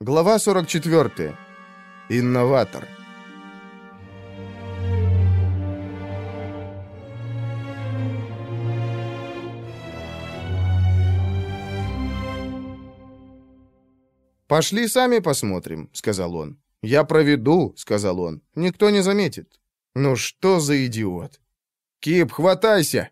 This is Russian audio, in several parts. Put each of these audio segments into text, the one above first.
Глава 44. Инноватор. «Пошли сами посмотрим», — сказал он. «Я проведу», — сказал он. «Никто не заметит». «Ну что за идиот?» «Кип, хватайся!»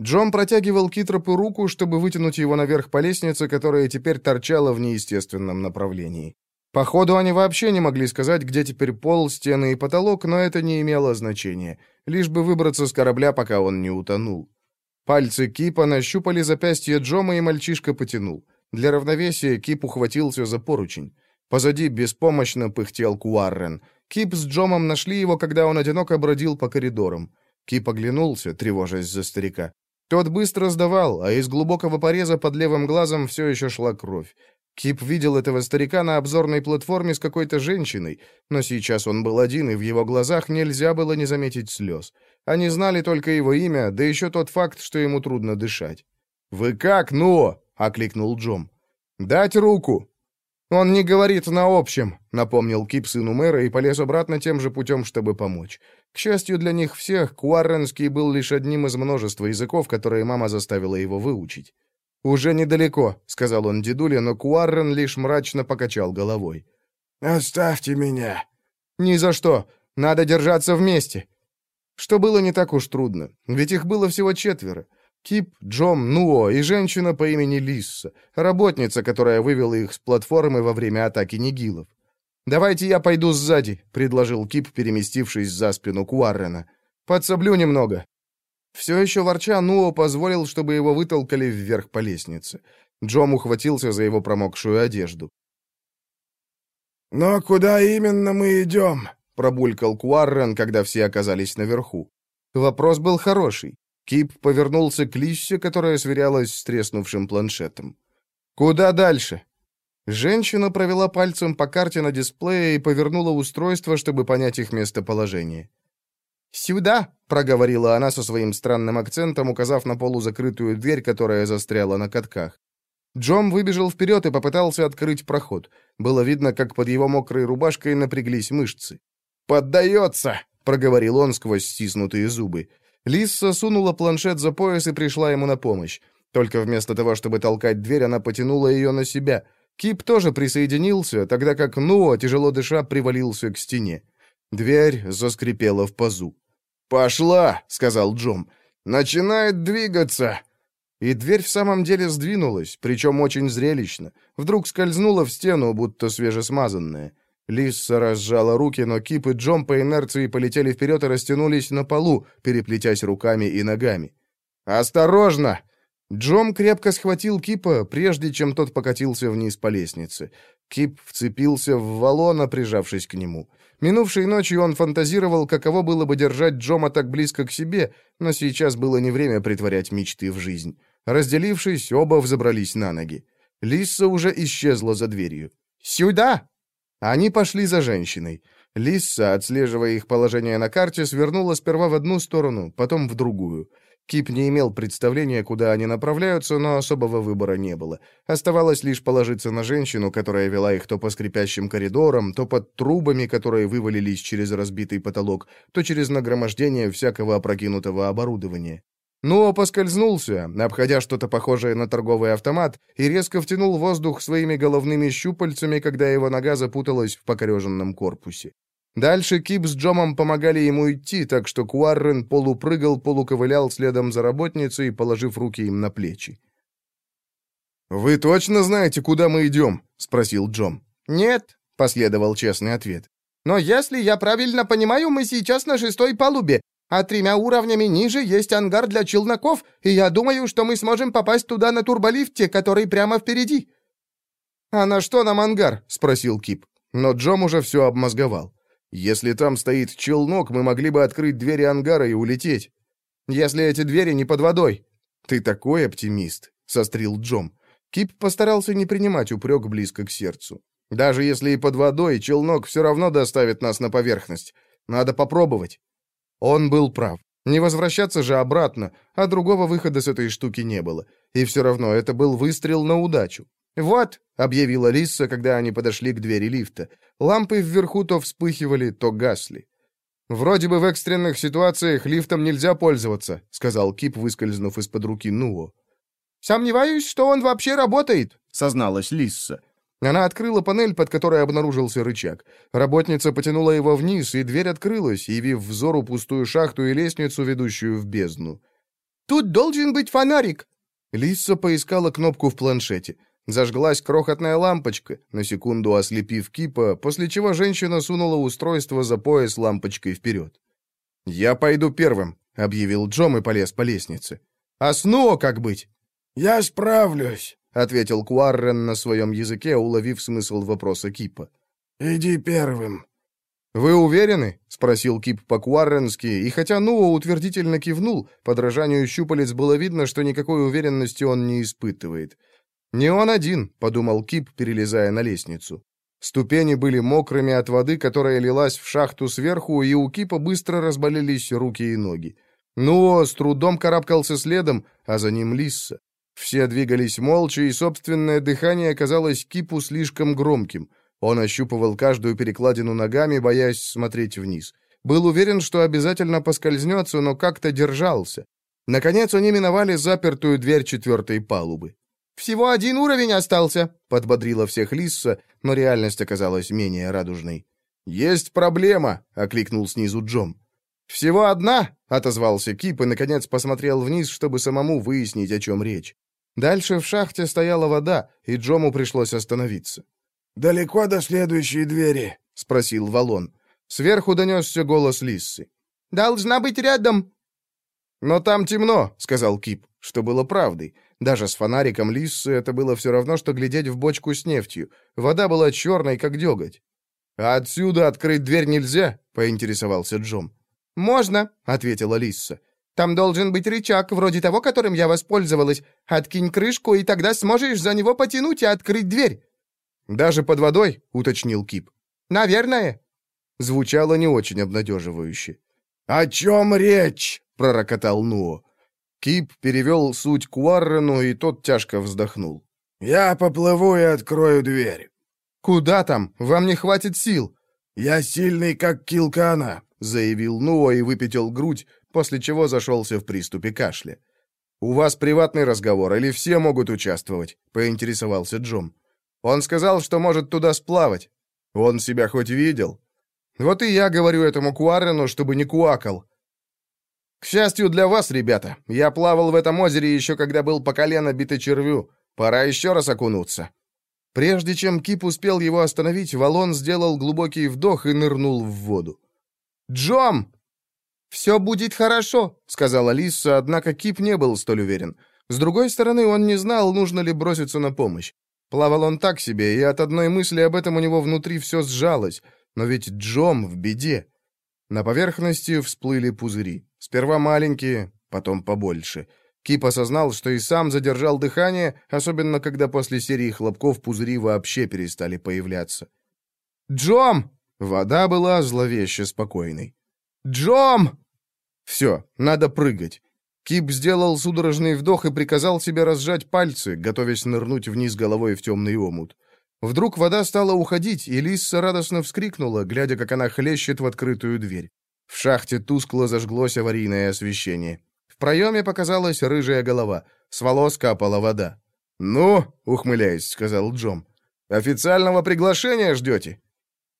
Джон протягивал Китропу руку, чтобы вытянуть его наверх по лестнице, которая теперь торчала в неестественном направлении. Походу, они вообще не могли сказать, где теперь пол, стены и потолок, но это не имело значения, лишь бы выбраться с корабля, пока он не утонул. Пальцы Кипа нащупали запястье Джома, и мальчишка потянул. Для равновесия Кип ухватился за поручень. Позади беспомощно пыхтел Куаррен. Кип с Джомом нашли его, когда он одиноко бродил по коридорам. Кип оглянулся, тревожась за старика. Тот быстро сдавал, а из глубокого пореза под левым глазом все еще шла кровь. Кип видел этого старика на обзорной платформе с какой-то женщиной, но сейчас он был один, и в его глазах нельзя было не заметить слез. Они знали только его имя, да еще тот факт, что ему трудно дышать. «Вы как, ну?» — окликнул Джом. «Дать руку!» «Он не говорит на общем», — напомнил Кип сыну мэра и полез обратно тем же путем, чтобы помочь. К счастью для них всех, Куарренский был лишь одним из множества языков, которые мама заставила его выучить. «Уже недалеко», — сказал он дедуле, но Куаррен лишь мрачно покачал головой. «Оставьте меня». «Ни за что. Надо держаться вместе». Что было не так уж трудно, ведь их было всего четверо. Кип, Джом, Нуо и женщина по имени Лисса, работница, которая вывела их с платформы во время атаки нигилов. «Давайте я пойду сзади», — предложил Кип, переместившись за спину Куаррена. «Подсоблю немного». Все еще ворча, Нуо позволил, чтобы его вытолкали вверх по лестнице. Джом ухватился за его промокшую одежду. «Но куда именно мы идем?» — пробулькал Куаррен, когда все оказались наверху. Вопрос был хороший. Кип повернулся к Лиссе, которая сверялась с треснувшим планшетом. «Куда дальше?» Женщина провела пальцем по карте на дисплее и повернула устройство, чтобы понять их местоположение. «Сюда!» — проговорила она со своим странным акцентом, указав на полузакрытую дверь, которая застряла на катках. Джом выбежал вперед и попытался открыть проход. Было видно, как под его мокрой рубашкой напряглись мышцы. «Поддается!» — проговорил он сквозь стиснутые зубы. Лисса сунула планшет за пояс и пришла ему на помощь. Только вместо того, чтобы толкать дверь, она потянула ее на себя. Кип тоже присоединился, тогда как Нуа, тяжело дыша, привалился к стене. Дверь заскрипела в пазу. «Пошла!» — сказал Джом. «Начинает двигаться!» И дверь в самом деле сдвинулась, причем очень зрелищно. Вдруг скользнула в стену, будто свежесмазанная. Лисса разжала руки, но Кип и Джом по инерции полетели вперед и растянулись на полу, переплетясь руками и ногами. «Осторожно!» Джом крепко схватил Кипа, прежде чем тот покатился вниз по лестнице. Кип вцепился в валона, прижавшись к нему. Минувшей ночью он фантазировал, каково было бы держать Джома так близко к себе, но сейчас было не время притворять мечты в жизнь. Разделившись, оба взобрались на ноги. Лисса уже исчезла за дверью. «Сюда!» Они пошли за женщиной. Лисса, отслеживая их положение на карте, свернула сперва в одну сторону, потом в другую. Кип не имел представления, куда они направляются, но особого выбора не было. Оставалось лишь положиться на женщину, которая вела их то по скрипящим коридорам, то под трубами, которые вывалились через разбитый потолок, то через нагромождение всякого опрокинутого оборудования. Но поскользнулся, обходя что-то похожее на торговый автомат, и резко втянул воздух своими головными щупальцами, когда его нога запуталась в покореженном корпусе. Дальше Кип с Джомом помогали ему идти, так что Куаррен полупрыгал, полуковылял следом за работницей, положив руки им на плечи. «Вы точно знаете, куда мы идем?» — спросил Джом. «Нет», — последовал честный ответ. «Но если я правильно понимаю, мы сейчас на шестой палубе, а тремя уровнями ниже есть ангар для челноков, и я думаю, что мы сможем попасть туда на турболифте, который прямо впереди». «А на что нам ангар?» — спросил Кип. Но Джом уже все обмозговал. «Если там стоит челнок, мы могли бы открыть двери ангара и улететь. Если эти двери не под водой». «Ты такой оптимист», — сострил Джом. Кип постарался не принимать упрек близко к сердцу. «Даже если и под водой, челнок все равно доставит нас на поверхность. Надо попробовать». Он был прав. Не возвращаться же обратно, а другого выхода с этой штуки не было. И все равно это был выстрел на удачу. «Вот», — объявила Лисса, когда они подошли к двери лифта. Лампы вверху то вспыхивали, то гасли. «Вроде бы в экстренных ситуациях лифтом нельзя пользоваться», — сказал Кип, выскользнув из-под руки Нуо. «Сомневаюсь, что он вообще работает», — созналась Лисса. Она открыла панель, под которой обнаружился рычаг. Работница потянула его вниз, и дверь открылась, явив взору пустую шахту и лестницу, ведущую в бездну. «Тут должен быть фонарик!» Лисса поискала кнопку в планшете. Зажглась крохотная лампочка, на секунду ослепив Кипа, после чего женщина сунула устройство за пояс лампочкой вперед. «Я пойду первым», — объявил Джом и полез по лестнице. «А снова как быть?» «Я справлюсь», — ответил Куаррен на своем языке, уловив смысл вопроса Кипа. «Иди первым». «Вы уверены?» — спросил Кип по-куарренски, и хотя Нуо утвердительно кивнул, подражанию щупалец было видно, что никакой уверенности он не испытывает. «Не он один», — подумал Кип, перелезая на лестницу. Ступени были мокрыми от воды, которая лилась в шахту сверху, и у Кипа быстро разболелись руки и ноги. Нуо с трудом карабкался следом, а за ним Лисса. Все двигались молча, и собственное дыхание казалось Кипу слишком громким. Он ощупывал каждую перекладину ногами, боясь смотреть вниз. Был уверен, что обязательно поскользнется, но как-то держался. Наконец они миновали запертую дверь четвертой палубы. «Всего один уровень остался», — подбодрила всех Лисса, но реальность оказалась менее радужной. «Есть проблема», — окликнул снизу Джом. «Всего одна?» — отозвался Кип и, наконец, посмотрел вниз, чтобы самому выяснить, о чем речь. Дальше в шахте стояла вода, и Джому пришлось остановиться. «Далеко до следующей двери?» — спросил Валон. Сверху донесся голос Лиссы. «Должна быть рядом». «Но там темно», — сказал Кип, что было правдой. Даже с фонариком Лиссы это было все равно, что глядеть в бочку с нефтью. Вода была черной, как деготь. «А отсюда открыть дверь нельзя?» — поинтересовался Джом. «Можно», — ответила Лисса. «Там должен быть рычаг, вроде того, которым я воспользовалась. Откинь крышку, и тогда сможешь за него потянуть и открыть дверь». «Даже под водой?» — уточнил Кип. «Наверное». Звучало не очень обнадеживающе. «О чем речь?» — пророкотал Нуо. Кип перевел суть к Уаррену, и тот тяжко вздохнул. «Я поплыву и открою дверь». «Куда там? Вам не хватит сил». «Я сильный, как килкана», — заявил Нуо и выпятил грудь, после чего зашелся в приступе кашля. «У вас приватный разговор, или все могут участвовать?» — поинтересовался Джом. «Он сказал, что может туда сплавать. Он себя хоть видел?» «Вот и я говорю этому Куарену, чтобы не куакал. К счастью для вас, ребята, я плавал в этом озере еще когда был по колено битый червю. Пора еще раз окунуться». Прежде чем Кип успел его остановить, Валон сделал глубокий вдох и нырнул в воду. «Джом!» «Все будет хорошо», — сказала Лиса, однако Кип не был столь уверен. С другой стороны, он не знал, нужно ли броситься на помощь. Плавал он так себе, и от одной мысли об этом у него внутри все сжалось. Но ведь Джом в беде. На поверхности всплыли пузыри. Сперва маленькие, потом побольше. Кип осознал, что и сам задержал дыхание, особенно когда после серии хлопков пузыри вообще перестали появляться. «Джом!» Вода была зловеще спокойной. «Джом!» «Все, надо прыгать». Кип сделал судорожный вдох и приказал себе разжать пальцы, готовясь нырнуть вниз головой в темный омут. Вдруг вода стала уходить, и Лисса радостно вскрикнула, глядя, как она хлещет в открытую дверь. В шахте тускло зажглось аварийное освещение. В проеме показалась рыжая голова. С волос капала вода. «Ну», — ухмыляясь, сказал Джом, — «официального приглашения ждете?»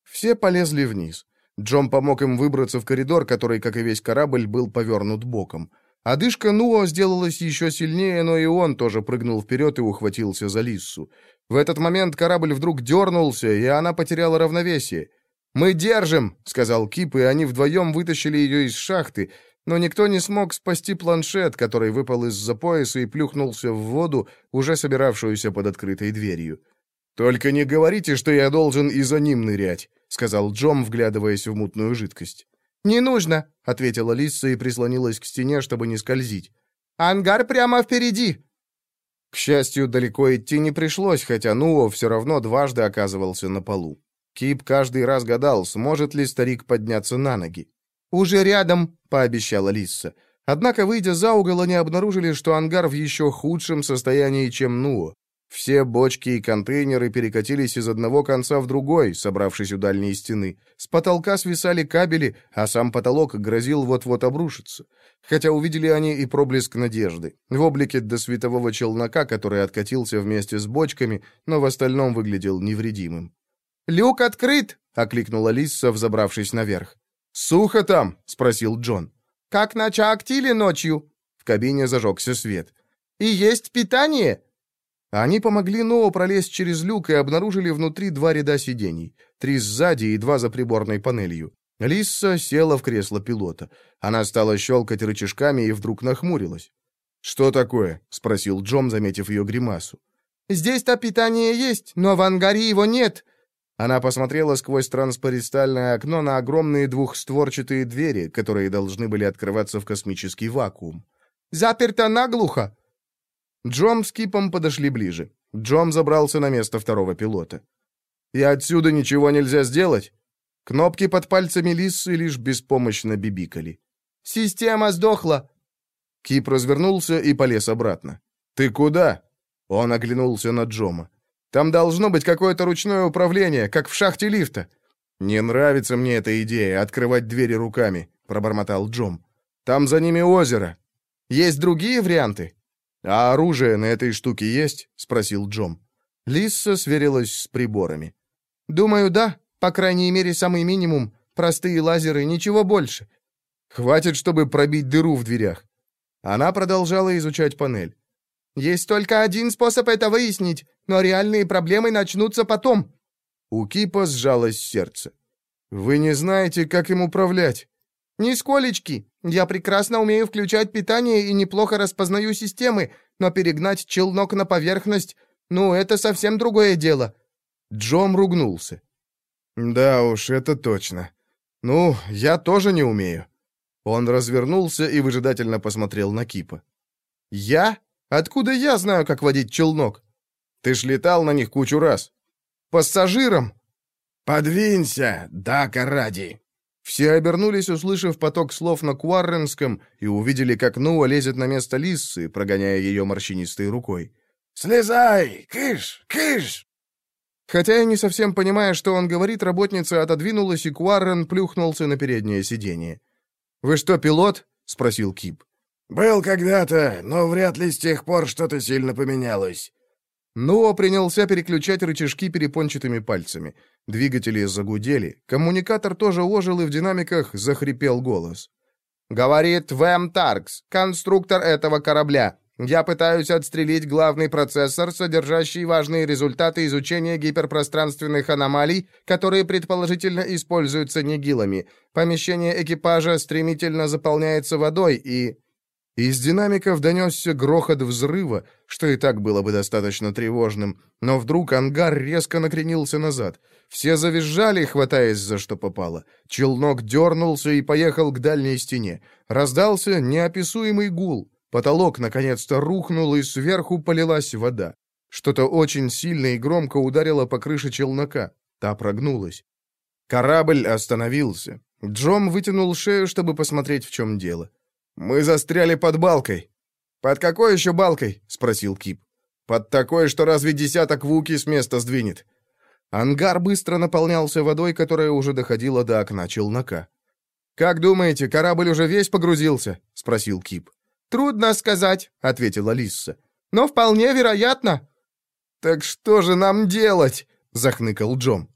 Все полезли вниз. Джом помог им выбраться в коридор, который, как и весь корабль, был повернут боком. Одышка Нуо сделалась еще сильнее, но и он тоже прыгнул вперед и ухватился за Лиссу. В этот момент корабль вдруг дернулся, и она потеряла равновесие. «Мы держим!» — сказал Кип, и они вдвоем вытащили ее из шахты, но никто не смог спасти планшет, который выпал из-за пояса и плюхнулся в воду, уже собиравшуюся под открытой дверью. «Только не говорите, что я должен и за ним нырять», — сказал Джом, вглядываясь в мутную жидкость. «Не нужно», — ответила Лисса и прислонилась к стене, чтобы не скользить. «Ангар прямо впереди!» К счастью, далеко идти не пришлось, хотя Нуо все равно дважды оказывался на полу. Кип каждый раз гадал, сможет ли старик подняться на ноги. «Уже рядом», — пообещала Лисса. Однако, выйдя за угол, они обнаружили, что ангар в еще худшем состоянии, чем Нуо. Все бочки и контейнеры перекатились из одного конца в другой, собравшись у дальней стены. С потолка свисали кабели, а сам потолок грозил вот-вот обрушиться. Хотя увидели они и проблеск надежды. В облике досветового челнока, который откатился вместе с бочками, но в остальном выглядел невредимым. «Люк открыт!» — окликнула Лисса, взобравшись наверх. «Сухо там?» — спросил Джон. «Как на Чаактиле ночью?» В кабине зажегся свет. «И есть питание?» Они помогли Ноу пролезть через люк и обнаружили внутри два ряда сидений. Три сзади и два за приборной панелью. Лисса села в кресло пилота. Она стала щелкать рычажками и вдруг нахмурилась. «Что такое?» — спросил Джом, заметив ее гримасу. «Здесь-то питание есть, но в ангаре его нет». Она посмотрела сквозь транспаристальное окно на огромные двухстворчатые двери, которые должны были открываться в космический вакуум. «Заперто наглухо!» Джом с Кипом подошли ближе. Джом забрался на место второго пилота. «И отсюда ничего нельзя сделать?» Кнопки под пальцами Лиссы лишь беспомощно бибикали. «Система сдохла!» Кип развернулся и полез обратно. «Ты куда?» Он оглянулся на Джома. «Там должно быть какое-то ручное управление, как в шахте лифта». «Не нравится мне эта идея, открывать двери руками», — пробормотал Джом. «Там за ними озеро. Есть другие варианты?» «А оружие на этой штуке есть?» — спросил Джом. Лисса сверилась с приборами. «Думаю, да. По крайней мере, самый минимум. Простые лазеры, ничего больше». «Хватит, чтобы пробить дыру в дверях». Она продолжала изучать панель. «Есть только один способ это выяснить, но реальные проблемы начнутся потом». У Кипа сжалось сердце. «Вы не знаете, как им управлять?» «Нисколечки. Я прекрасно умею включать питание и неплохо распознаю системы, но перегнать челнок на поверхность, ну, это совсем другое дело». Джом ругнулся. «Да уж, это точно. Ну, я тоже не умею». Он развернулся и выжидательно посмотрел на Кипа. «Я? Откуда я знаю, как водить челнок? Ты ж летал на них кучу раз. Пассажирам!» «Подвинься, Дака ради!» Все обернулись, услышав поток слов на куарренском, и увидели, как Нуа лезет на место Лиссы, прогоняя ее морщинистой рукой. «Слезай! Кыш! Кыш!» Хотя и не совсем понимая, что он говорит, работница отодвинулась, и Куаррен плюхнулся на переднее сиденье. «Вы что, пилот?» — спросил Кип. «Был когда-то, но вряд ли с тех пор что-то сильно поменялось». Нуа принялся переключать рычажки перепончатыми пальцами. Двигатели загудели. Коммуникатор тоже ожил, и в динамиках захрипел голос. «Говорит Вэм Таркс, конструктор этого корабля. Я пытаюсь отстрелить главный процессор, содержащий важные результаты изучения гиперпространственных аномалий, которые предположительно используются нигилами. Помещение экипажа стремительно заполняется водой, и...» Из динамиков донесся грохот взрыва, что и так было бы достаточно тревожным, но вдруг ангар резко накренился назад. Все завизжали, хватаясь за что попало. Челнок дернулся и поехал к дальней стене. Раздался неописуемый гул. Потолок наконец-то рухнул, и сверху полилась вода. Что-то очень сильно и громко ударило по крыше челнока. Та прогнулась. Корабль остановился. Джом вытянул шею, чтобы посмотреть, в чем дело. «Мы застряли под балкой». «Под какой еще балкой?» — спросил Кип. «Под такой, что разве десяток вуки с места сдвинет?» Ангар быстро наполнялся водой, которая уже доходила до окна челнока. «Как думаете, корабль уже весь погрузился?» — спросил Кип. «Трудно сказать», — ответила Лисса. «Но вполне вероятно». «Так что же нам делать?» — захныкал Джом.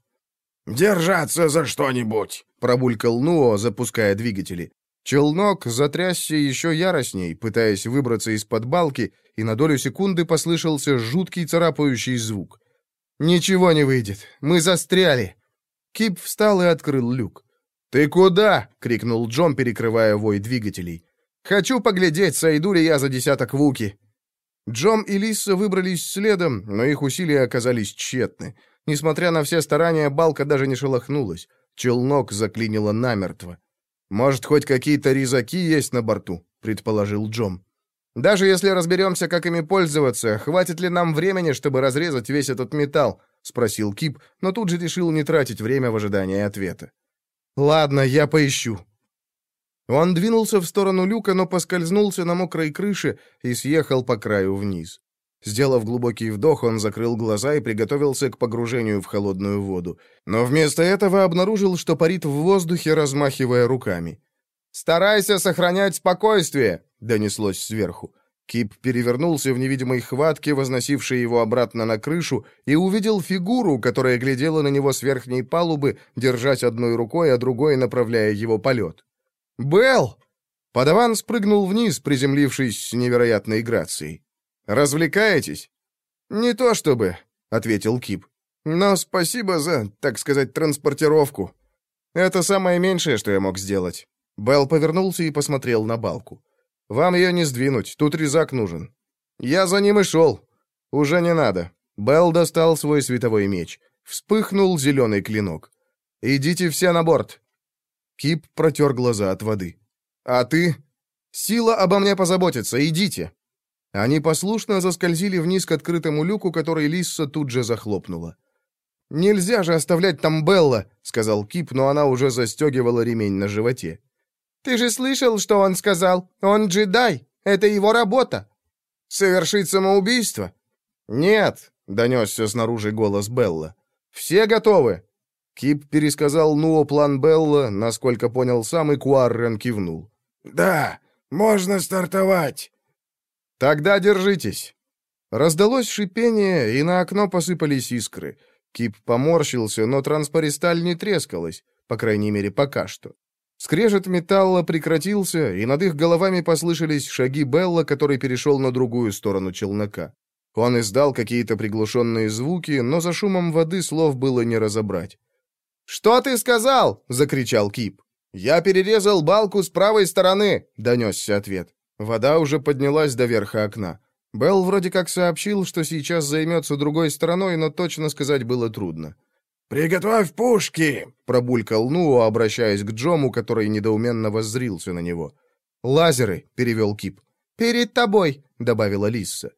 «Держаться за что-нибудь», — пробулькал Нуо, запуская двигатели. Челнок затрясся еще яростней, пытаясь выбраться из-под балки, и на долю секунды послышался жуткий царапающий звук. «Ничего не выйдет. Мы застряли». Кип встал и открыл люк. «Ты куда?» — крикнул Джон, перекрывая вой двигателей. «Хочу поглядеть, сойду ли я за десяток вуки». Джон и Лисса выбрались следом, но их усилия оказались тщетны. Несмотря на все старания, балка даже не шелохнулась. Челнок заклинило намертво. «Может, хоть какие-то резаки есть на борту?» — предположил Джом. «Даже если разберемся, как ими пользоваться, хватит ли нам времени, чтобы разрезать весь этот металл?» — спросил Кип, но тут же решил не тратить время в ожидании ответа. «Ладно, я поищу». Он двинулся в сторону люка, но поскользнулся на мокрой крыше и съехал по краю вниз. Сделав глубокий вдох, он закрыл глаза и приготовился к погружению в холодную воду. Но вместо этого обнаружил, что парит в воздухе, размахивая руками. «Старайся сохранять спокойствие!» — донеслось сверху. Кип перевернулся в невидимой хватке, возносившей его обратно на крышу, и увидел фигуру, которая глядела на него с верхней палубы, держась одной рукой, а другой направляя его полет. «Белл!» Подаван спрыгнул вниз, приземлившись с невероятной грацией. «Развлекаетесь?» «Не то чтобы», — ответил Кип. «Но спасибо за, так сказать, транспортировку. Это самое меньшее, что я мог сделать». Белл повернулся и посмотрел на балку. «Вам ее не сдвинуть, тут резак нужен». «Я за ним и шел». «Уже не надо». Белл достал свой световой меч. Вспыхнул зеленый клинок. «Идите все на борт». Кип протер глаза от воды. «А ты?» «Сила обо мне позаботится, идите». Они послушно заскользили вниз к открытому люку, который Лисса тут же захлопнула. «Нельзя же оставлять там Белла», — сказал Кип, но она уже застегивала ремень на животе. «Ты же слышал, что он сказал? Он джедай. Это его работа». «Совершить самоубийство?» «Нет», — донесся снаружи голос Белла. «Все готовы?» Кип пересказал Нуо план Белла, насколько понял сам, и Куаррен кивнул. «Да, можно стартовать». «Тогда держитесь». Раздалось шипение, и на окно посыпались искры. Кип поморщился, но транспористаль не трескалась, по крайней мере, пока что. Скрежет металла прекратился, и над их головами послышались шаги Белла, который перешел на другую сторону челнока. Он издал какие-то приглушенные звуки, но за шумом воды слов было не разобрать. «Что ты сказал?» — закричал Кип. «Я перерезал балку с правой стороны», — донесся ответ. Вода уже поднялась до верха окна. Белл вроде как сообщил, что сейчас займется другой стороной, но точно сказать было трудно. «Приготовь пушки!» — пробулькал Нуо, обращаясь к Джому, который недоуменно воззрился на него. «Лазеры!» — перевел Кип. «Перед тобой!» — добавила Лисса.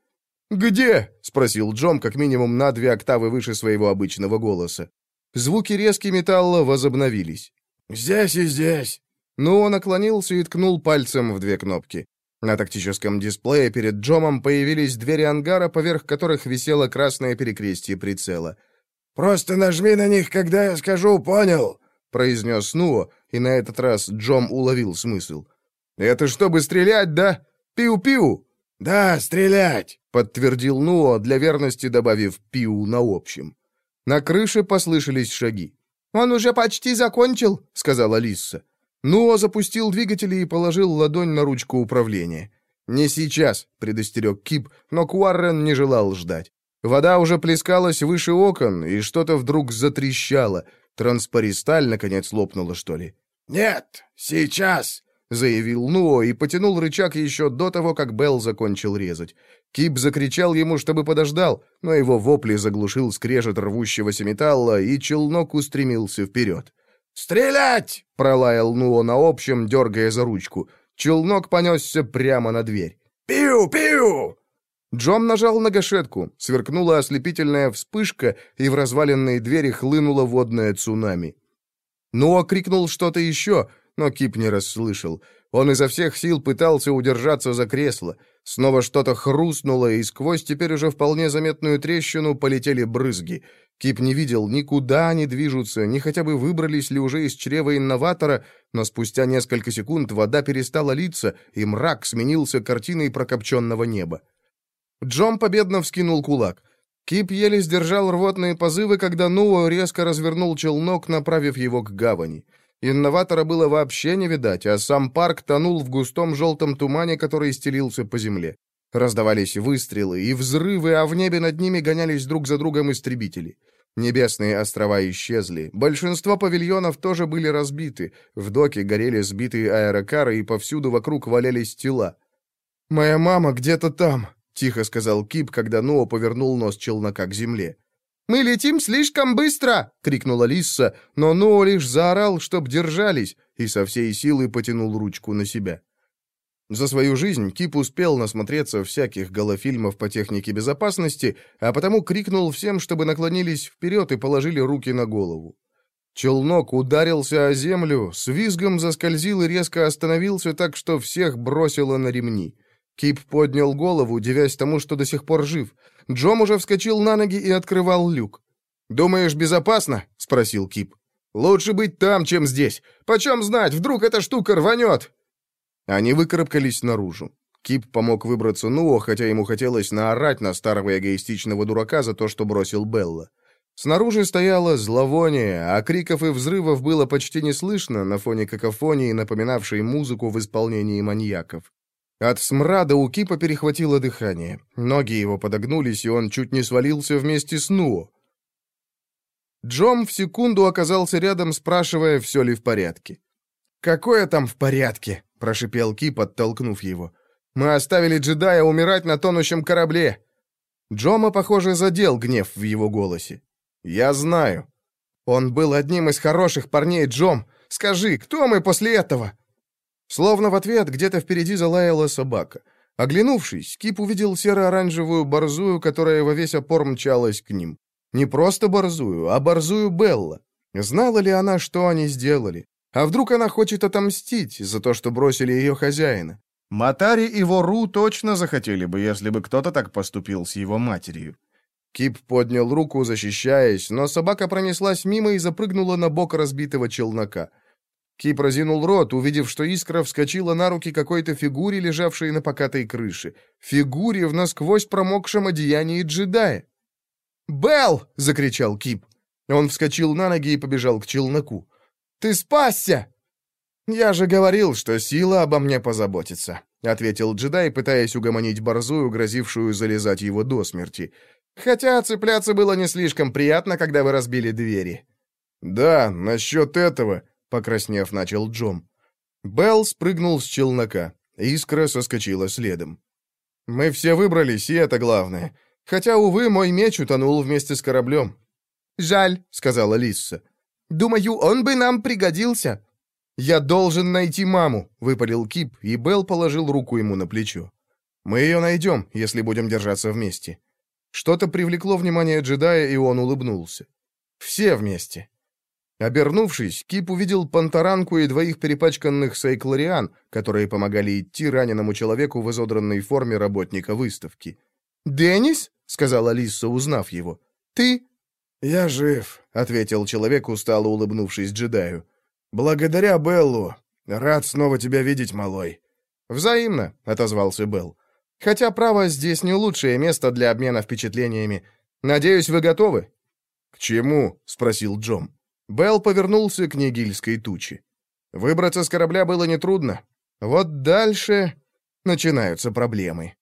«Где?» — спросил Джом, как минимум на две октавы выше своего обычного голоса. Звуки резки металла возобновились. «Здесь и здесь». Нуо наклонился и ткнул пальцем в две кнопки. На тактическом дисплее перед Джомом появились двери ангара, поверх которых висело красное перекрестие прицела — «Просто нажми на них, когда я скажу, понял?» — произнес Нуо, и на этот раз Джом уловил смысл. «Это чтобы стрелять, да? Пиу-пиу!» «Да, стрелять!» — подтвердил Нуо, для верности добавив «пиу» на общем. На крыше послышались шаги. «Он уже почти закончил», — сказала Лисса. Нуо запустил двигатели и положил ладонь на ручку управления. «Не сейчас», — предостерег Кип, но Куаррен не желал ждать. Вода уже плескалась выше окон, и что-то вдруг затрещало. Транспористаль, наконец, лопнула, что ли. «Нет, сейчас!» — заявил Нуо и потянул рычаг еще до того, как Белл закончил резать. Кип закричал ему, чтобы подождал, но его вопли заглушил скрежет рвущегося металла, и челнок устремился вперед. «Стрелять!» — пролаял Нуо на общем, дергая за ручку. Челнок понесся прямо на дверь. «Пиу-пиу!» Джом нажал на гашетку, сверкнула ослепительная вспышка, и в разваленные двери хлынуло водное цунами. Ноа крикнул что-то еще, но Кип не расслышал. Он изо всех сил пытался удержаться за кресло. Снова что-то хрустнуло, и сквозь теперь уже вполне заметную трещину полетели брызги. Кип не видел, никуда они движутся, ни хотя бы выбрались ли уже из чрева инноватора, но спустя несколько секунд вода перестала литься, и мрак сменился картиной прокопченного неба. Джон победно вскинул кулак. Кип еле сдержал рвотные позывы, когда Нуо резко развернул челнок, направив его к гавани. Инноватора было вообще не видать, а сам парк тонул в густом желтом тумане, который стелился по земле. Раздавались выстрелы и взрывы, а в небе над ними гонялись друг за другом истребители. Небесные острова исчезли. Большинство павильонов тоже были разбиты. В доке горели сбитые аэрокары, и повсюду вокруг валялись тела. «Моя мама где-то там», — тихо сказал Кип, когда Ноа повернул нос челнока к земле. «Мы летим слишком быстро!» — крикнула Лисса, но Ноа лишь заорал, чтоб держались, и со всей силы потянул ручку на себя. За свою жизнь Кип успел насмотреться всяких голофильмов по технике безопасности, а потому крикнул всем, чтобы наклонились вперед и положили руки на голову. Челнок ударился о землю, с визгом заскользил и резко остановился так, что всех бросило на ремни. Кип поднял голову, удивясь тому, что до сих пор жив. Джом уже вскочил на ноги и открывал люк. «Думаешь, безопасно?» — спросил Кип. «Лучше быть там, чем здесь. Почем знать, вдруг эта штука рванет?» Они выкарабкались наружу. Кип помог выбраться Нуо, хотя ему хотелось наорать на старого эгоистичного дурака за то, что бросил Белла. Снаружи стояло зловоние, а криков и взрывов было почти не слышно на фоне какофонии, напоминавшей музыку в исполнении маньяков. От смрада у Кипа перехватило дыхание. Ноги его подогнулись, и он чуть не свалился вместе с Нуо. Джом в секунду оказался рядом, спрашивая, все ли в порядке. «Какое там в порядке?» — прошипел Кип, оттолкнув его. «Мы оставили джедая умирать на тонущем корабле!» Джома, похоже, задел гнев в его голосе. «Я знаю. Он был одним из хороших парней, Джом. Скажи, кто мы после этого?» Словно в ответ где-то впереди залаяла собака. Оглянувшись, Кип увидел серо-оранжевую борзую, которая во весь опор мчалась к ним. Не просто борзую, а борзую Белла. Знала ли она, что они сделали? А вдруг она хочет отомстить за то, что бросили ее хозяина? Матари и Вору точно захотели бы, если бы кто-то так поступил с его матерью. Кип поднял руку, защищаясь, но собака пронеслась мимо и запрыгнула на бок разбитого челнока. Кип разинул рот, увидев, что искра вскочила на руки какой-то фигуре, лежавшей на покатой крыше. Фигуре в насквозь промокшем одеянии джедая. «Белл!» — закричал Кип. Он вскочил на ноги и побежал к челноку. «Ты спасся!» «Я же говорил, что сила обо мне позаботится», — ответил джедай, пытаясь угомонить борзую, грозившую залезать его до смерти. «Хотя цепляться было не слишком приятно, когда вы разбили двери». «Да, насчет этого», покраснев, начал Джом. Белл спрыгнул с челнока. Искра соскочила следом. «Мы все выбрались, и это главное. Хотя, увы, мой меч утонул вместе с кораблем». «Жаль», — сказала Лисса. «Думаю, он бы нам пригодился». «Я должен найти маму», — выпалил Кип, и Белл положил руку ему на плечо. «Мы ее найдем, если будем держаться вместе». Что-то привлекло внимание джедая, и он улыбнулся. «Все вместе». Обернувшись, Кип увидел Пантаранку и двоих перепачканных сайклариан, которые помогали идти раненому человеку в изодранной форме работника выставки. «Деннис?» — сказала Лисса, узнав его. «Ты?» «Я жив», — ответил человек, устало улыбнувшись джедаю. «Благодаря Беллу. Рад снова тебя видеть, малой». «Взаимно», — отозвался Белл. «Хотя, право, здесь не лучшее место для обмена впечатлениями. Надеюсь, вы готовы?» «К чему?» — спросил Джом. Белл повернулся к Нигильской туче. Выбраться с корабля было нетрудно. Вот дальше начинаются проблемы.